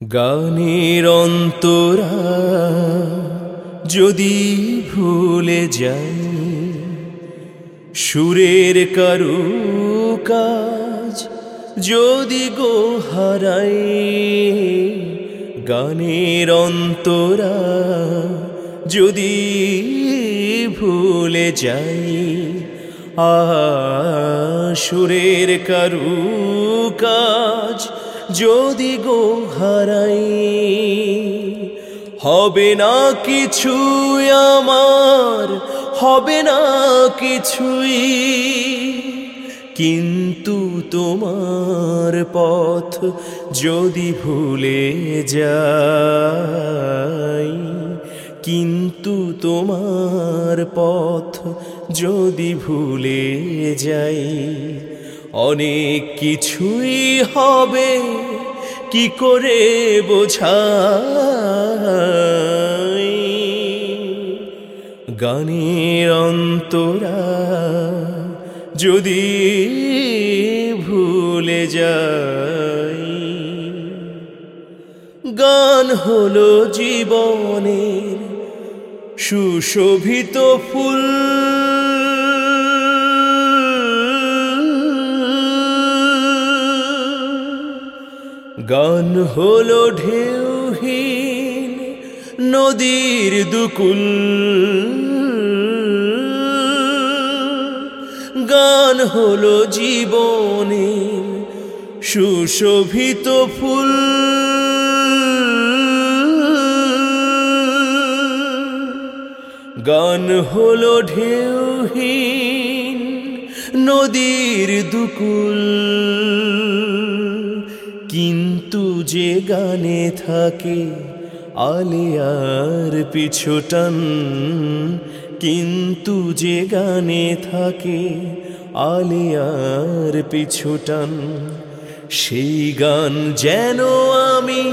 গানের অন্তরা যদি ভুলে যাই সুরের কারু কাজ যদি গো হারাই গানের অন্তরা যদি ভুলে যাই সুরের কারু কাজ যদি গো হারাই, হবে না কিছু আমার, হবে না কিছুই। কিন্তু তোমার পথ যদি ভুলে যাই, কিন্তু তোমার পথ যদি ভুলে যাই অনেক কিছুই হবে, কি করে বোঝাই? গানের অন্তরা যদি ভুলে যাই, গান হলো জীবনের সুশোভিত ফুল। গান হলো ঢেউহীন নদীর দুকুল। গান হলো জীবনের সুশোভিত ফুল। গান হলো ঢেউহীন নদীর দুকুল। কিন্তু যে গানে থাকে আলিয়ার পিছুটান, কিন্তু যে গানে থাকে আলিয়ার পিছুটান, সেই গান যেন আমি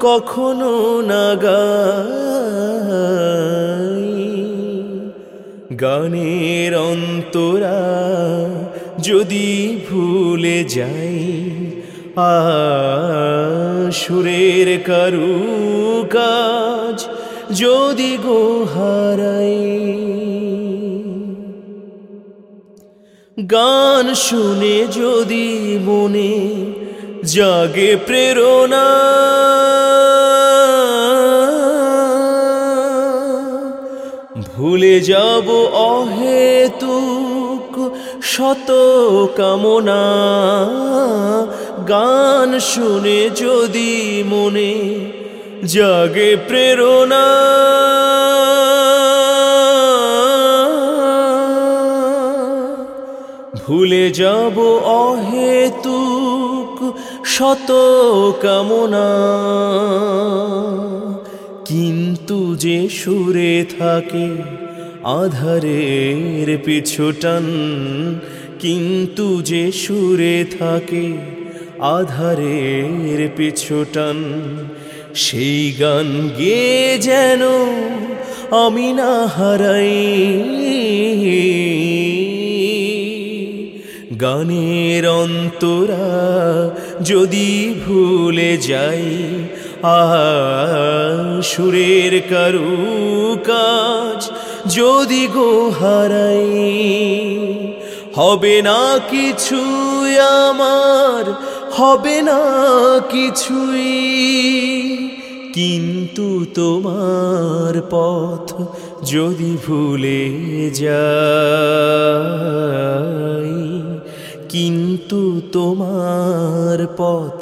কখনো না গাই। গানের অন্তরা যদি ভুলে আ সুরের কারু কাজ যদি গো হারাই। গান শুনে যদি মনে জাগে প্রেরণা। ভুলে যাব অহেতুক শত কামনা। গান শুনে যদি মনে জাগে প্রেরণা। ভুলে যাব অহেতুক শত কামনা। কিন্তু যে সুরে থাকে আধারের পিছুটান কিন্তু যে সুরে থাকে আধারের পিছুটান, সেই গান গে যেন আমি না হারাই। গানের অন্তরা যদি ভুলে যাই সুরের কারু কাজ যদি গো হারাই, হবে না কিছু আমার হবে না কিছুই। কিন্তু তোমার পথ যদি ভুলে যাই, কিন্তু তোমার পথ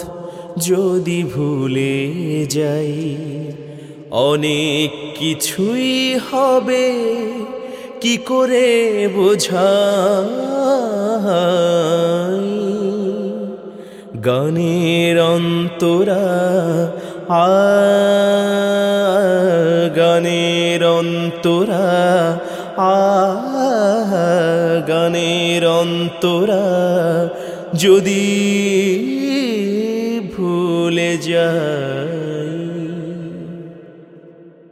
যদি ভুলে যাই, অনেক কিছুই হবে, কি করে বোঝাই? গানের অন্তরা আ গানের অন্তরা আ গানের অন্তরা। যদি ভুলে যায়